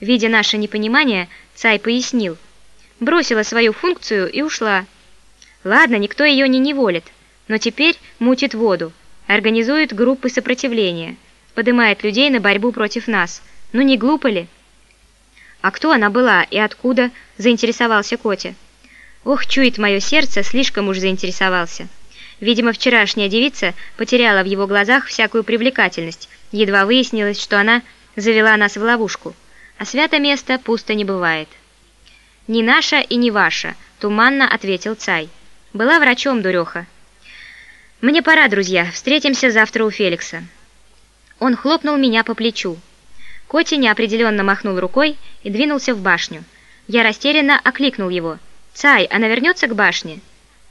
Видя наше непонимание, Цай пояснил. Бросила свою функцию и ушла. Ладно, никто ее не неволит, но теперь мутит воду, организует группы сопротивления, поднимает людей на борьбу против нас. Ну не глупо ли? А кто она была и откуда, заинтересовался Котя. Ох, чует мое сердце, слишком уж заинтересовался. Видимо, вчерашняя девица потеряла в его глазах всякую привлекательность, едва выяснилось, что она завела нас в ловушку. А свято место пусто не бывает. «Не наша и не ваша», — туманно ответил Цай. «Была врачом, дуреха». «Мне пора, друзья, встретимся завтра у Феликса». Он хлопнул меня по плечу. Коти неопределенно махнул рукой и двинулся в башню. Я растерянно окликнул его. «Цай, она вернется к башне?»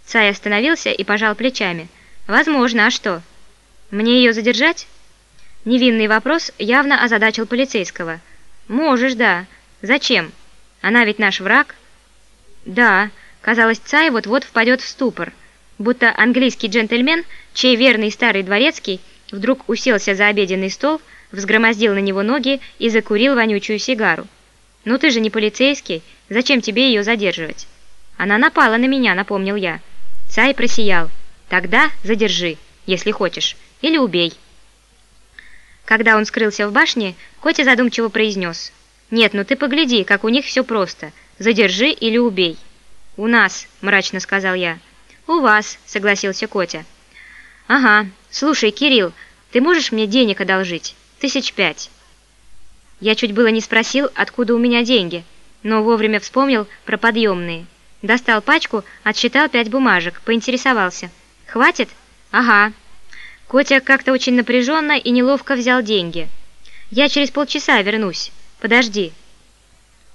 Цай остановился и пожал плечами. «Возможно, а что? Мне ее задержать?» Невинный вопрос явно озадачил полицейского. «Можешь, да. Зачем? Она ведь наш враг?» «Да». Казалось, Цай вот-вот впадет в ступор, будто английский джентльмен, чей верный старый дворецкий вдруг уселся за обеденный стол, взгромоздил на него ноги и закурил вонючую сигару. «Ну ты же не полицейский, зачем тебе ее задерживать?» «Она напала на меня», — напомнил я. Цай просиял. «Тогда задержи, если хочешь, или убей». Когда он скрылся в башне, Котя задумчиво произнес. «Нет, ну ты погляди, как у них все просто. Задержи или убей». «У нас», — мрачно сказал я. «У вас», — согласился Котя. «Ага. Слушай, Кирилл, ты можешь мне денег одолжить? Тысяч пять». Я чуть было не спросил, откуда у меня деньги, но вовремя вспомнил про подъемные. Достал пачку, отсчитал пять бумажек, поинтересовался. «Хватит?» «Ага». Котя как-то очень напряженно и неловко взял деньги. «Я через полчаса вернусь. Подожди».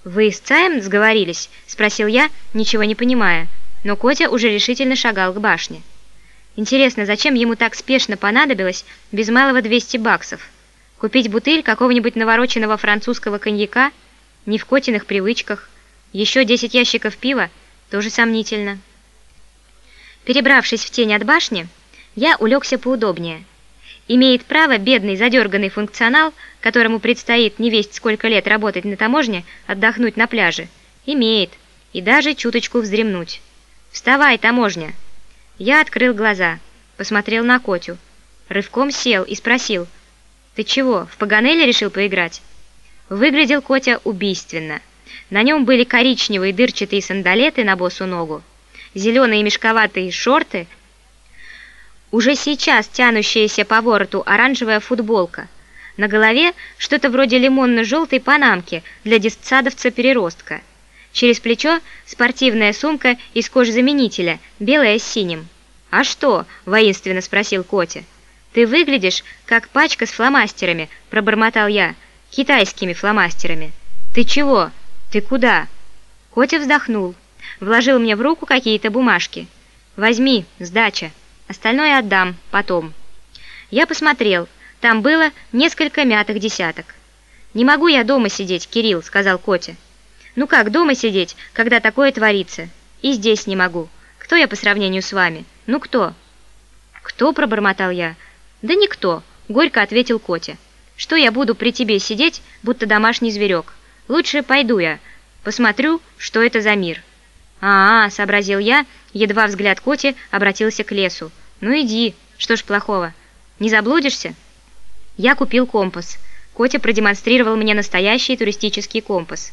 «Вы с Цаем сговорились?» – спросил я, ничего не понимая, но Котя уже решительно шагал к башне. Интересно, зачем ему так спешно понадобилось без малого 200 баксов? Купить бутыль какого-нибудь навороченного французского коньяка? Не в Котиных привычках. Еще 10 ящиков пива – тоже сомнительно. Перебравшись в тень от башни, я улегся поудобнее. Имеет право бедный задерганный функционал, которому предстоит не весть сколько лет работать на таможне, отдохнуть на пляже. Имеет. И даже чуточку вздремнуть. «Вставай, таможня!» Я открыл глаза, посмотрел на Котю. Рывком сел и спросил. «Ты чего, в Паганелли решил поиграть?» Выглядел Котя убийственно. На нем были коричневые дырчатые сандалеты на босу ногу, зеленые мешковатые шорты, уже сейчас тянущаяся по вороту оранжевая футболка, на голове что-то вроде лимонно-желтой панамки для детсадовца-переростка. Через плечо спортивная сумка из кожзаменителя, белая с синим. «А что?» – воинственно спросил Котя. «Ты выглядишь, как пачка с фломастерами», – пробормотал я. «Китайскими фломастерами». «Ты чего?» «Ты куда?» Котя вздохнул, вложил мне в руку какие-то бумажки. «Возьми, сдача. Остальное отдам, потом». Я посмотрел. Там было несколько мятых десяток. «Не могу я дома сидеть, Кирилл», — сказал Котя. «Ну как дома сидеть, когда такое творится? И здесь не могу. Кто я по сравнению с вами? Ну кто?» «Кто?» — пробормотал я. «Да никто», — горько ответил Котя. «Что я буду при тебе сидеть, будто домашний зверек?» Лучше пойду я, посмотрю, что это за мир». «А, -а, -а сообразил я, едва взгляд Коти обратился к лесу. «Ну иди, что ж плохого? Не заблудишься?» Я купил компас. Котя продемонстрировал мне настоящий туристический компас.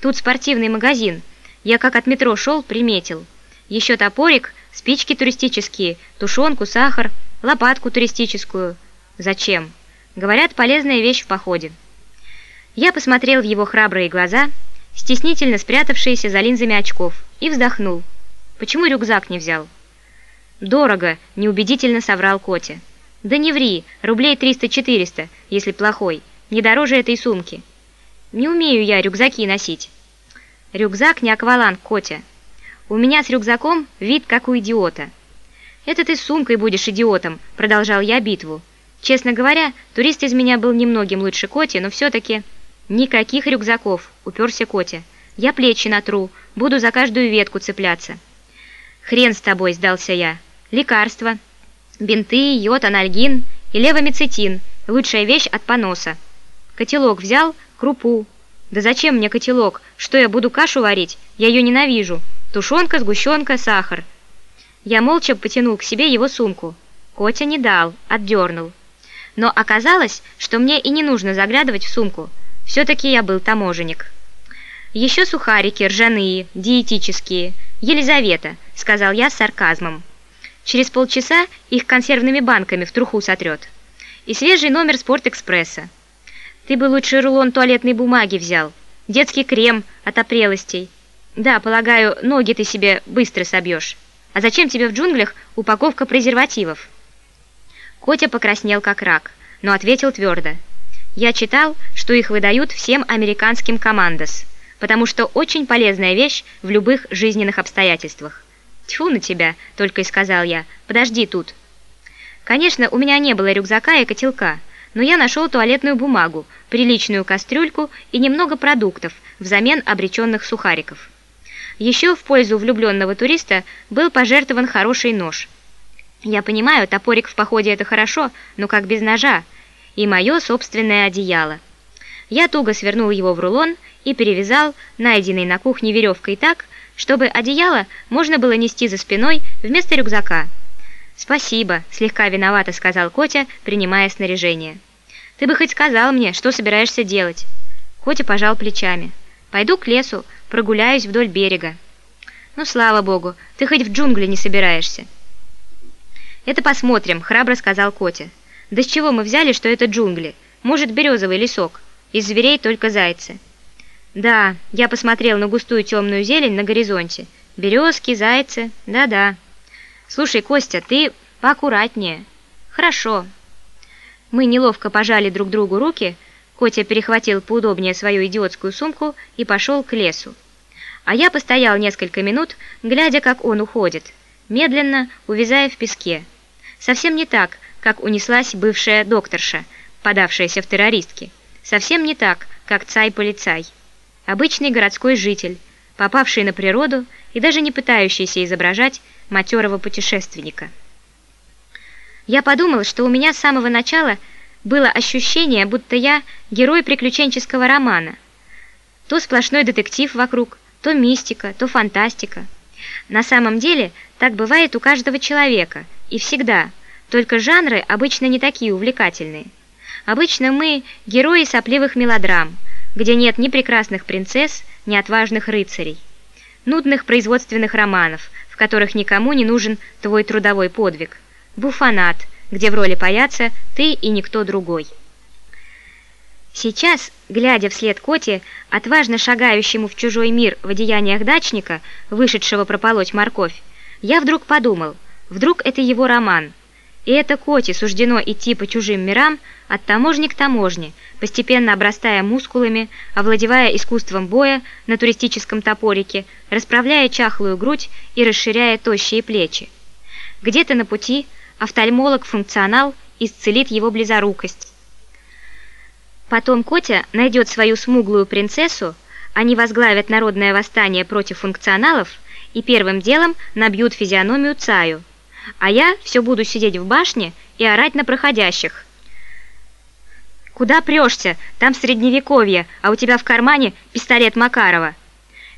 Тут спортивный магазин. Я как от метро шел, приметил. Еще топорик, спички туристические, тушенку, сахар, лопатку туристическую. Зачем? Говорят, полезная вещь в походе. Я посмотрел в его храбрые глаза, стеснительно спрятавшиеся за линзами очков, и вздохнул. Почему рюкзак не взял? «Дорого», — неубедительно соврал Котя. «Да не ври, рублей 300-400, если плохой. Не дороже этой сумки. Не умею я рюкзаки носить». «Рюкзак не акваланг, Котя. У меня с рюкзаком вид как у идиота». «Это ты с сумкой будешь идиотом», — продолжал я битву. Честно говоря, турист из меня был немногим лучше Коти, но все-таки... «Никаких рюкзаков», — уперся Котя. «Я плечи натру, буду за каждую ветку цепляться». «Хрен с тобой», — сдался я. «Лекарства. Бинты, йод, анальгин и левомицетин. Лучшая вещь от поноса. Котелок взял, крупу. «Да зачем мне котелок? Что, я буду кашу варить? Я ее ненавижу. Тушенка, сгущенка, сахар». Я молча потянул к себе его сумку. Котя не дал, отдернул. Но оказалось, что мне и не нужно заглядывать в сумку. Все-таки я был таможенник. «Еще сухарики, ржаные, диетические. Елизавета», — сказал я с сарказмом. «Через полчаса их консервными банками в труху сотрет. И свежий номер «Спортэкспресса». Ты бы лучше рулон туалетной бумаги взял. Детский крем от опрелостей. Да, полагаю, ноги ты себе быстро собьешь. А зачем тебе в джунглях упаковка презервативов?» Котя покраснел как рак, но ответил твердо. «Я читал, что их выдают всем американским командос, потому что очень полезная вещь в любых жизненных обстоятельствах». «Тьфу на тебя!» — только и сказал я. «Подожди тут». Конечно, у меня не было рюкзака и котелка, но я нашел туалетную бумагу, приличную кастрюльку и немного продуктов взамен обреченных сухариков. Еще в пользу влюбленного туриста был пожертвован хороший нож. Я понимаю, топорик в походе это хорошо, но как без ножа, и мое собственное одеяло. Я туго свернул его в рулон и перевязал найденной на кухне веревкой так, чтобы одеяло можно было нести за спиной вместо рюкзака. «Спасибо», — слегка виновато сказал Котя, принимая снаряжение. «Ты бы хоть сказал мне, что собираешься делать?» Котя пожал плечами. «Пойду к лесу, прогуляюсь вдоль берега». «Ну, слава богу, ты хоть в джунгли не собираешься». «Это посмотрим», — храбро сказал Котя. «Да с чего мы взяли, что это джунгли? Может, березовый лесок? Из зверей только зайцы». «Да, я посмотрел на густую темную зелень на горизонте. Березки, зайцы, да-да». «Слушай, Костя, ты поаккуратнее». «Хорошо». Мы неловко пожали друг другу руки, Котя перехватил поудобнее свою идиотскую сумку и пошел к лесу. А я постоял несколько минут, глядя, как он уходит, медленно увязая в песке. Совсем не так, как унеслась бывшая докторша, подавшаяся в террористки. Совсем не так, как цай-полицай. Обычный городской житель, попавший на природу и даже не пытающийся изображать матерого путешественника. Я подумал, что у меня с самого начала было ощущение, будто я герой приключенческого романа. То сплошной детектив вокруг, то мистика, то фантастика. На самом деле так бывает у каждого человека, и всегда, только жанры обычно не такие увлекательные. Обычно мы герои сопливых мелодрам, где нет ни прекрасных принцесс, ни отважных рыцарей. Нудных производственных романов – в которых никому не нужен твой трудовой подвиг. Буфанат, где в роли паяца ты и никто другой. Сейчас, глядя вслед Коте, отважно шагающему в чужой мир в одеяниях дачника, вышедшего прополоть морковь, я вдруг подумал, вдруг это его роман. И это Коте суждено идти по чужим мирам от таможни к таможне, постепенно обрастая мускулами, овладевая искусством боя на туристическом топорике, расправляя чахлую грудь и расширяя тощие плечи. Где-то на пути офтальмолог-функционал исцелит его близорукость. Потом Котя найдет свою смуглую принцессу, они возглавят народное восстание против функционалов и первым делом набьют физиономию Цаю, а я все буду сидеть в башне и орать на проходящих – Куда прешься? Там средневековье, а у тебя в кармане пистолет Макарова.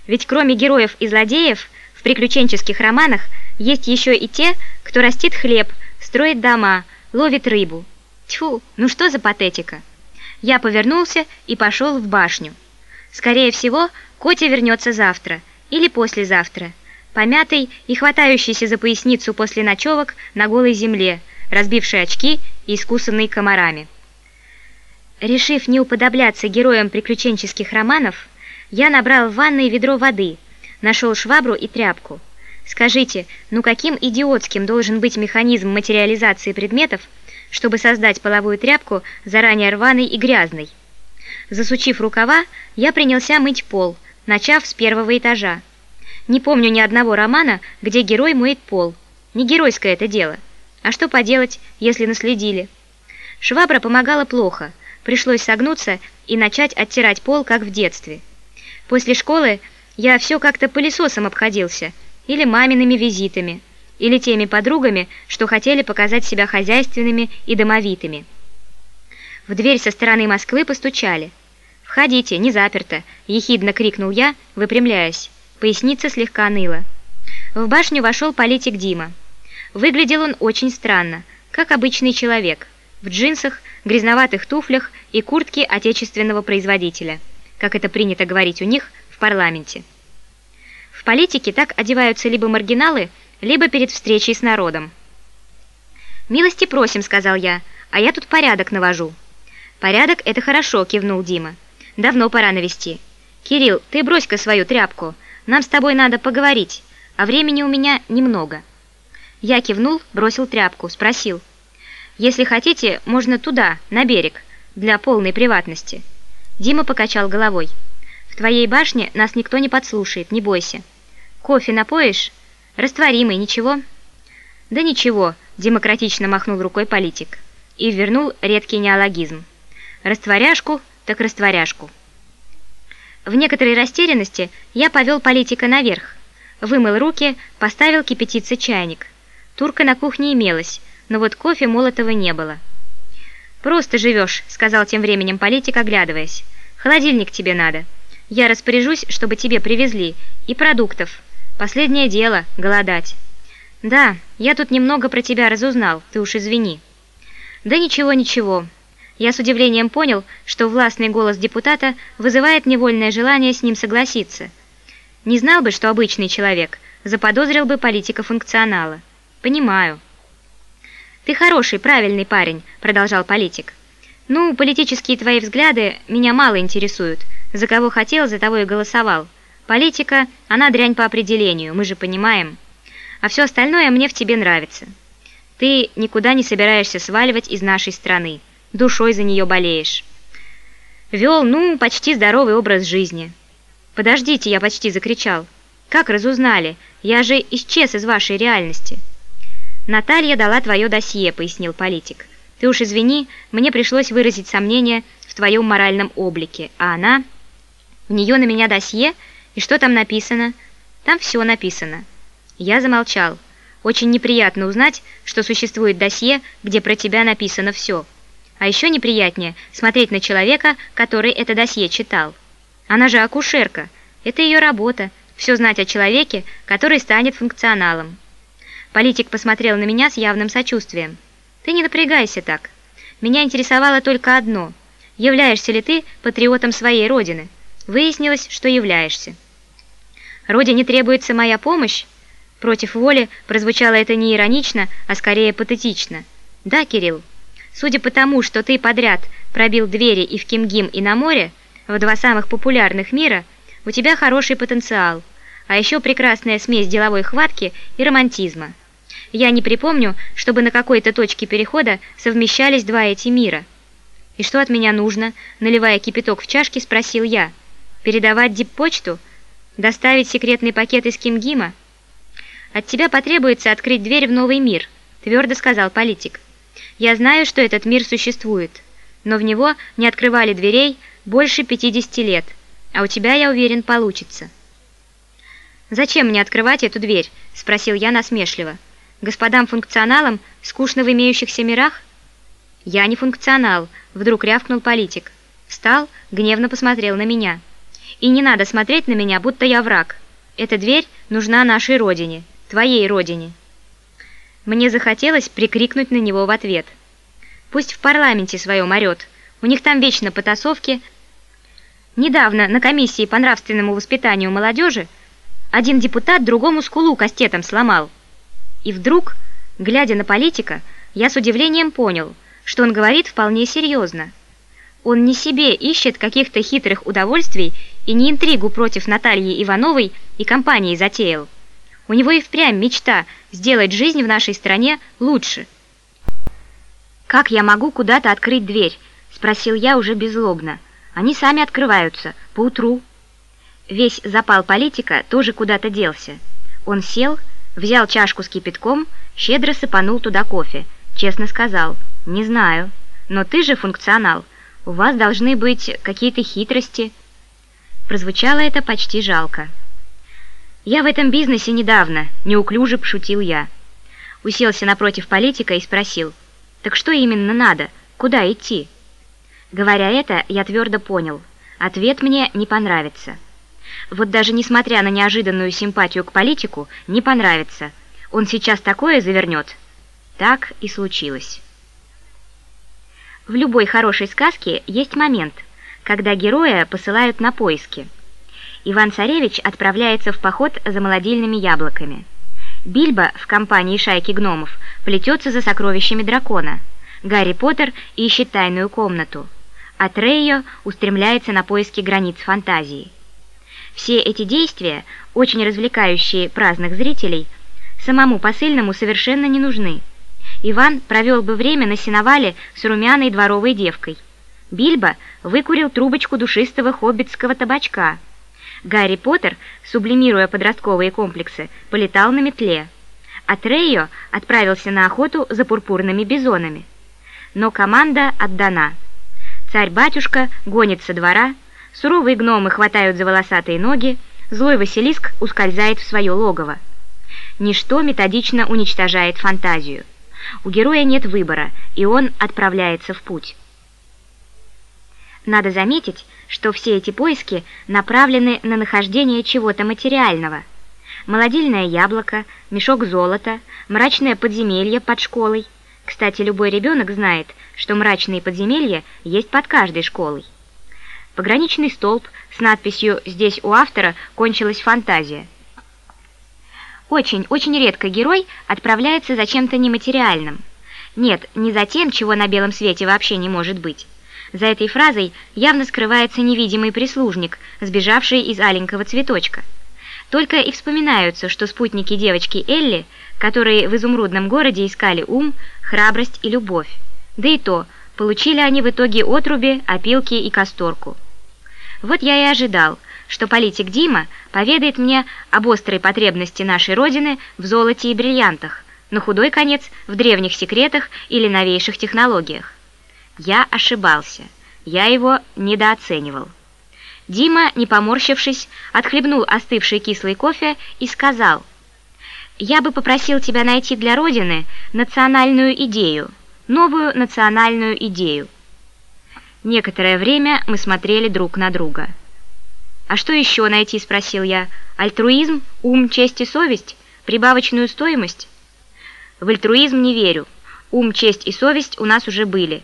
Ведь кроме героев и злодеев, в приключенческих романах есть еще и те, кто растит хлеб, строит дома, ловит рыбу. Тьфу, ну что за патетика? Я повернулся и пошел в башню. Скорее всего, Котя вернется завтра или послезавтра, помятый и хватающийся за поясницу после ночевок на голой земле, разбивший очки и искусанный комарами. Решив не уподобляться героям приключенческих романов, я набрал в ванной ведро воды, нашел швабру и тряпку. Скажите, ну каким идиотским должен быть механизм материализации предметов, чтобы создать половую тряпку заранее рваной и грязной? Засучив рукава, я принялся мыть пол, начав с первого этажа. Не помню ни одного романа, где герой моет пол. Не геройское это дело. А что поделать, если наследили? Швабра помогала плохо – Пришлось согнуться и начать оттирать пол, как в детстве. После школы я все как-то пылесосом обходился, или мамиными визитами, или теми подругами, что хотели показать себя хозяйственными и домовитыми. В дверь со стороны Москвы постучали. «Входите, не заперто!» – ехидно крикнул я, выпрямляясь. Поясница слегка ныла. В башню вошел политик Дима. Выглядел он очень странно, как обычный человек, в джинсах, грязноватых туфлях и куртке отечественного производителя, как это принято говорить у них в парламенте. В политике так одеваются либо маргиналы, либо перед встречей с народом. «Милости просим», — сказал я, — «а я тут порядок навожу». «Порядок — это хорошо», — кивнул Дима. «Давно пора навести. Кирилл, ты брось-ка свою тряпку. Нам с тобой надо поговорить, а времени у меня немного». Я кивнул, бросил тряпку, спросил. «Если хотите, можно туда, на берег, для полной приватности». Дима покачал головой. «В твоей башне нас никто не подслушает, не бойся. Кофе напоишь? Растворимый, ничего?» «Да ничего», – демократично махнул рукой политик и вернул редкий неологизм. «Растворяшку, так растворяшку». В некоторой растерянности я повел политика наверх, вымыл руки, поставил кипятиться чайник. Турка на кухне имелась, но вот кофе молотого не было. «Просто живешь», – сказал тем временем политик, оглядываясь. «Холодильник тебе надо. Я распоряжусь, чтобы тебе привезли. И продуктов. Последнее дело – голодать». «Да, я тут немного про тебя разузнал, ты уж извини». «Да ничего, ничего». Я с удивлением понял, что властный голос депутата вызывает невольное желание с ним согласиться. Не знал бы, что обычный человек, заподозрил бы политика-функционала. «Понимаю». «Ты хороший, правильный парень», – продолжал политик. «Ну, политические твои взгляды меня мало интересуют. За кого хотел, за того и голосовал. Политика, она дрянь по определению, мы же понимаем» а все остальное мне в тебе нравится. Ты никуда не собираешься сваливать из нашей страны, душой за нее болеешь. Вел, ну, почти здоровый образ жизни. Подождите, я почти закричал. Как разузнали? Я же исчез из вашей реальности. Наталья дала твое досье, пояснил политик. Ты уж извини, мне пришлось выразить сомнение в твоем моральном облике, а она... У нее на меня досье, и что там написано? Там все написано. Я замолчал. Очень неприятно узнать, что существует досье, где про тебя написано все. А еще неприятнее смотреть на человека, который это досье читал. Она же акушерка. Это ее работа. Все знать о человеке, который станет функционалом. Политик посмотрел на меня с явным сочувствием. «Ты не напрягайся так. Меня интересовало только одно. Являешься ли ты патриотом своей родины?» Выяснилось, что являешься. «Родине требуется моя помощь?» Против воли прозвучало это не иронично, а скорее патетично. «Да, Кирилл, судя по тому, что ты подряд пробил двери и в Кимгим, и на море, в два самых популярных мира, у тебя хороший потенциал, а еще прекрасная смесь деловой хватки и романтизма. Я не припомню, чтобы на какой-то точке перехода совмещались два эти мира. И что от меня нужно, наливая кипяток в чашки, спросил я. Передавать диппочту? Доставить секретный пакет из Кимгима? «От тебя потребуется открыть дверь в новый мир», – твердо сказал политик. «Я знаю, что этот мир существует, но в него не открывали дверей больше 50 лет, а у тебя, я уверен, получится». «Зачем мне открывать эту дверь?» – спросил я насмешливо. «Господам-функционалам скучно в имеющихся мирах?» «Я не функционал», – вдруг рявкнул политик. Встал, гневно посмотрел на меня. «И не надо смотреть на меня, будто я враг. Эта дверь нужна нашей родине» твоей родине». Мне захотелось прикрикнуть на него в ответ. Пусть в парламенте своем орет, у них там вечно потасовки. Недавно на комиссии по нравственному воспитанию молодежи один депутат другому скулу кастетом сломал. И вдруг, глядя на политика, я с удивлением понял, что он говорит вполне серьезно. Он не себе ищет каких-то хитрых удовольствий и не интригу против Натальи Ивановой и компании затеял. У него и впрямь мечта сделать жизнь в нашей стране лучше. «Как я могу куда-то открыть дверь?» – спросил я уже беззлобно. «Они сами открываются, поутру». Весь запал политика тоже куда-то делся. Он сел, взял чашку с кипятком, щедро сыпанул туда кофе. Честно сказал, «Не знаю. Но ты же функционал. У вас должны быть какие-то хитрости». Прозвучало это почти жалко. «Я в этом бизнесе недавно», – неуклюже пошутил я. Уселся напротив политика и спросил, «Так что именно надо? Куда идти?» Говоря это, я твердо понял. Ответ мне не понравится. Вот даже несмотря на неожиданную симпатию к политику, не понравится. Он сейчас такое завернет. Так и случилось. В любой хорошей сказке есть момент, когда героя посылают на поиски. Иван-царевич отправляется в поход за молодильными яблоками. Бильбо в компании шайки гномов плетется за сокровищами дракона. Гарри Поттер ищет тайную комнату. А Трейо устремляется на поиски границ фантазии. Все эти действия, очень развлекающие праздных зрителей, самому посыльному совершенно не нужны. Иван провел бы время на сеновале с румяной дворовой девкой. Бильбо выкурил трубочку душистого хоббитского табачка – Гарри Поттер, сублимируя подростковые комплексы, полетал на метле, а Трейо отправился на охоту за пурпурными бизонами. Но команда отдана. Царь-батюшка гонит со двора, суровые гномы хватают за волосатые ноги, злой Василиск ускользает в свое логово. Ничто методично уничтожает фантазию. У героя нет выбора, и он отправляется в путь. Надо заметить, что все эти поиски направлены на нахождение чего-то материального. Молодильное яблоко, мешок золота, мрачное подземелье под школой. Кстати, любой ребенок знает, что мрачные подземелья есть под каждой школой. Пограничный столб с надписью «Здесь у автора кончилась фантазия». Очень-очень редко герой отправляется за чем-то нематериальным. Нет, не за тем, чего на белом свете вообще не может быть. За этой фразой явно скрывается невидимый прислужник, сбежавший из аленького цветочка. Только и вспоминаются, что спутники девочки Элли, которые в изумрудном городе искали ум, храбрость и любовь. Да и то, получили они в итоге отруби, опилки и касторку. Вот я и ожидал, что политик Дима поведает мне об острой потребности нашей Родины в золоте и бриллиантах, на худой конец в древних секретах или новейших технологиях. Я ошибался. Я его недооценивал. Дима, не поморщившись, отхлебнул остывший кислый кофе и сказал, «Я бы попросил тебя найти для Родины национальную идею, новую национальную идею». Некоторое время мы смотрели друг на друга. «А что еще найти?» – спросил я. «Альтруизм, ум, честь и совесть? Прибавочную стоимость?» «В альтруизм не верю. Ум, честь и совесть у нас уже были».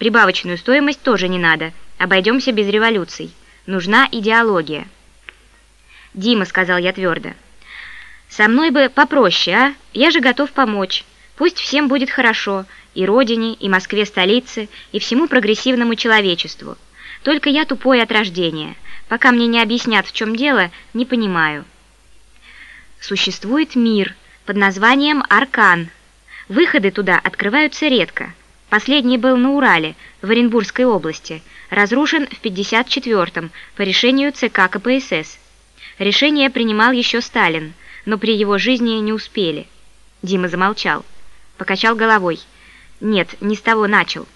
Прибавочную стоимость тоже не надо, обойдемся без революций. Нужна идеология. «Дима», — сказал я твердо, — «со мной бы попроще, а? Я же готов помочь. Пусть всем будет хорошо, и родине, и Москве-столице, и всему прогрессивному человечеству. Только я тупой от рождения. Пока мне не объяснят, в чем дело, не понимаю». Существует мир под названием Аркан. Выходы туда открываются редко. Последний был на Урале, в Оренбургской области, разрушен в 54-м по решению ЦК КПСС. Решение принимал еще Сталин, но при его жизни не успели. Дима замолчал, покачал головой. Нет, не с того начал.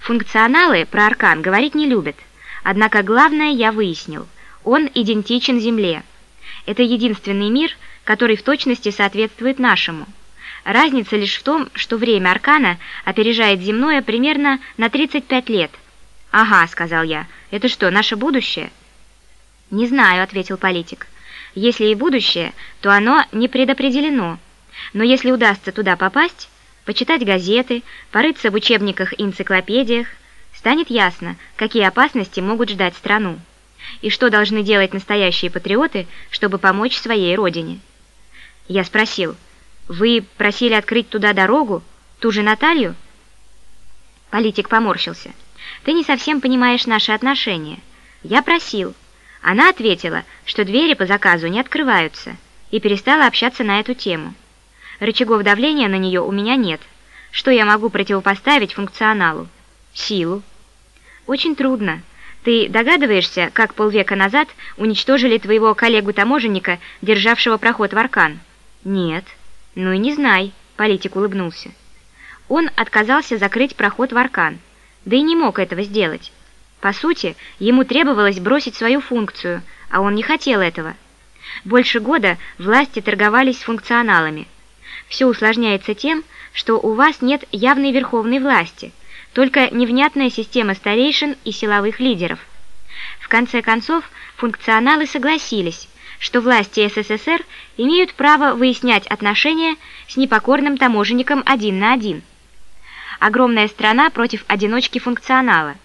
Функционалы про Аркан говорить не любят, однако главное я выяснил. Он идентичен Земле. Это единственный мир, который в точности соответствует нашему. Разница лишь в том, что время Аркана опережает земное примерно на 35 лет. «Ага», — сказал я, — «это что, наше будущее?» «Не знаю», — ответил политик. «Если и будущее, то оно не предопределено. Но если удастся туда попасть, почитать газеты, порыться в учебниках и энциклопедиях, станет ясно, какие опасности могут ждать страну, и что должны делать настоящие патриоты, чтобы помочь своей родине». Я спросил, «Вы просили открыть туда дорогу? Ту же Наталью?» Политик поморщился. «Ты не совсем понимаешь наши отношения. Я просил». Она ответила, что двери по заказу не открываются, и перестала общаться на эту тему. Рычагов давления на нее у меня нет. Что я могу противопоставить функционалу? Силу. Очень трудно. Ты догадываешься, как полвека назад уничтожили твоего коллегу-таможенника, державшего проход в Аркан? Нет. «Ну и не знай», — политик улыбнулся. Он отказался закрыть проход в Аркан, да и не мог этого сделать. По сути, ему требовалось бросить свою функцию, а он не хотел этого. Больше года власти торговались с функционалами. Все усложняется тем, что у вас нет явной верховной власти, только невнятная система старейшин и силовых лидеров. В конце концов, функционалы согласились, что власти СССР имеют право выяснять отношения с непокорным таможенником один на один. Огромная страна против одиночки функционала.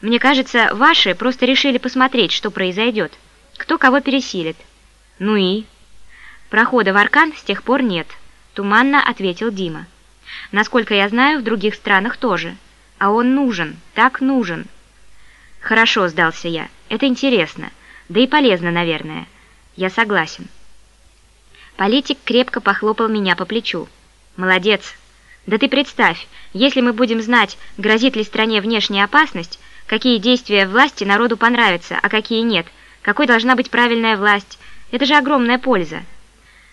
Мне кажется, ваши просто решили посмотреть, что произойдет. Кто кого пересилит. Ну и? Прохода в Аркан с тех пор нет, туманно ответил Дима. Насколько я знаю, в других странах тоже. А он нужен, так нужен. Хорошо, сдался я. Это интересно. Да и полезно, наверное. Я согласен. Политик крепко похлопал меня по плечу. Молодец. Да ты представь, если мы будем знать, грозит ли стране внешняя опасность, какие действия власти народу понравятся, а какие нет, какой должна быть правильная власть, это же огромная польза.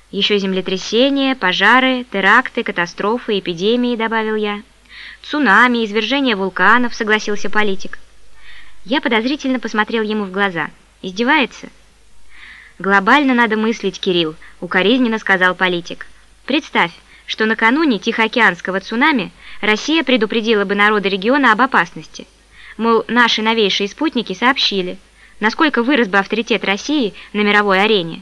Еще землетрясения, пожары, теракты, катастрофы, эпидемии, добавил я. Цунами, извержение вулканов, согласился политик. Я подозрительно посмотрел ему в глаза. Издевается? «Глобально надо мыслить, Кирилл», — укоризненно сказал политик. «Представь, что накануне Тихоокеанского цунами Россия предупредила бы народы региона об опасности. Мол, наши новейшие спутники сообщили, насколько вырос бы авторитет России на мировой арене.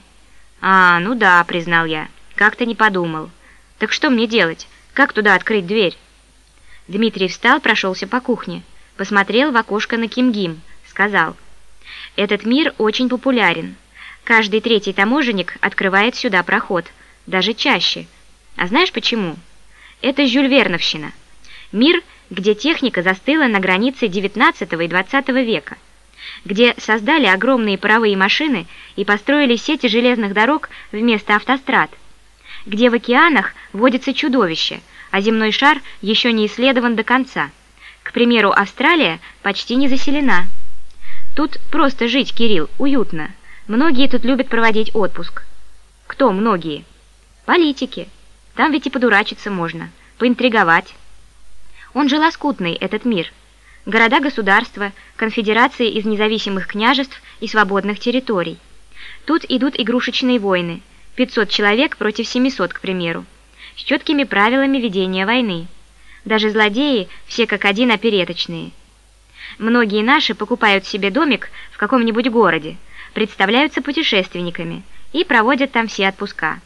«А, ну да», — признал я, — «как-то не подумал. Так что мне делать? Как туда открыть дверь?» Дмитрий встал, прошелся по кухне, посмотрел в окошко на Кимгим, сказал, «Этот мир очень популярен. Каждый третий таможенник открывает сюда проход, даже чаще. А знаешь почему? Это Жюль Верновщина. Мир, где техника застыла на границе XIX и XX века где создали огромные паровые машины и построили сети железных дорог вместо автострад, где в океанах водятся чудовища, а земной шар еще не исследован до конца. К примеру, Австралия почти не заселена. Тут просто жить, Кирилл, уютно. Многие тут любят проводить отпуск. Кто многие? Политики. Там ведь и подурачиться можно, поинтриговать. Он же лоскутный, этот мир – города-государства, конфедерации из независимых княжеств и свободных территорий. Тут идут игрушечные войны, 500 человек против 700, к примеру, с четкими правилами ведения войны. Даже злодеи все как один опереточные. Многие наши покупают себе домик в каком-нибудь городе, представляются путешественниками и проводят там все отпуска.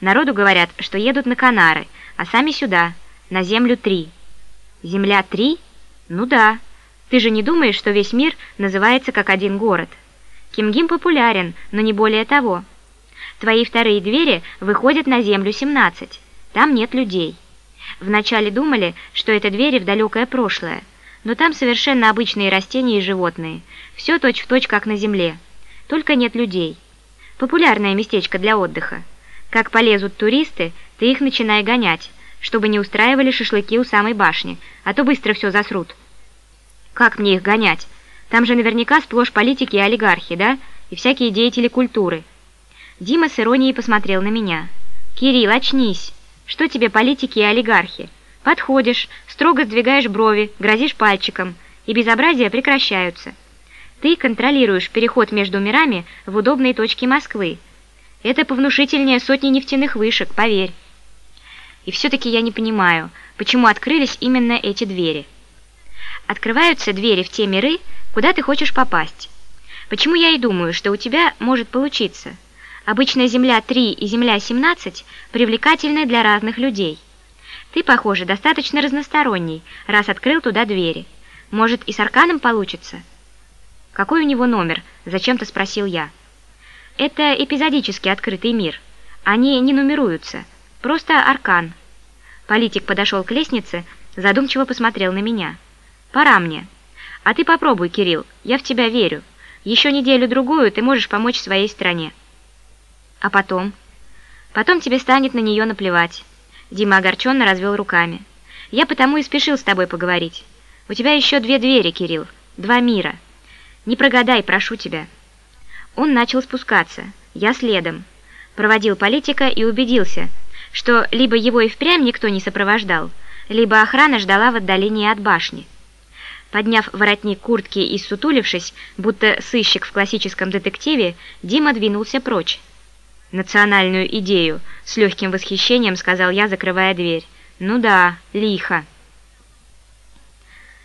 Народу говорят, что едут на Канары, а сами сюда, на Землю-3. Земля-3 – ну да. Ты же не думаешь, что весь мир называется как один город? Кимгим популярен, но не более того. Твои вторые двери выходят на землю 17. Там нет людей. Вначале думали, что это двери в далекое прошлое, но там совершенно обычные растения и животные. Все точь-в-точь, как на земле. Только нет людей. Популярное местечко для отдыха. Как полезут туристы, ты их начинай гонять, чтобы не устраивали шашлыки у самой башни, а то быстро все засрут. Как мне их гонять? Там же наверняка сплошь политики и олигархи, да? И всякие деятели культуры. Дима с иронией посмотрел на меня. «Кирилл, очнись! Что тебе политики и олигархи? Подходишь, строго сдвигаешь брови, грозишь пальчиком, и безобразия прекращаются. Ты контролируешь переход между мирами в удобные точки Москвы. Это повнушительнее сотни нефтяных вышек, поверь». И все-таки я не понимаю, почему открылись именно эти двери. Открываются двери в те миры, куда ты хочешь попасть. Почему я и думаю, что у тебя может получиться. Обычно Земля-3 и Земля-17 привлекательны для разных людей. Ты, похоже, достаточно разносторонний, раз открыл туда двери. Может, и с Арканом получится? Какой у него номер? Зачем-то спросил я. Это эпизодически открытый мир. Они не нумеруются. Просто аркан. Политик подошел к лестнице, задумчиво посмотрел на меня. Пора мне. А ты попробуй, Кирилл, я в тебя верю. Еще неделю-другую ты можешь помочь своей стране. А потом? Потом тебе станет на нее наплевать. Дима огорченно развел руками. Я потому и спешил с тобой поговорить. У тебя еще две двери, Кирилл, два мира. Не прогадай, прошу тебя. Он начал спускаться, я следом. Проводил политика и убедился – что либо его и впрямь никто не сопровождал, либо охрана ждала в отдалении от башни. Подняв воротник куртки и сутулившись, будто сыщик в классическом детективе, Дима двинулся прочь. «Национальную идею», — с легким восхищением сказал я, закрывая дверь. «Ну да, лихо».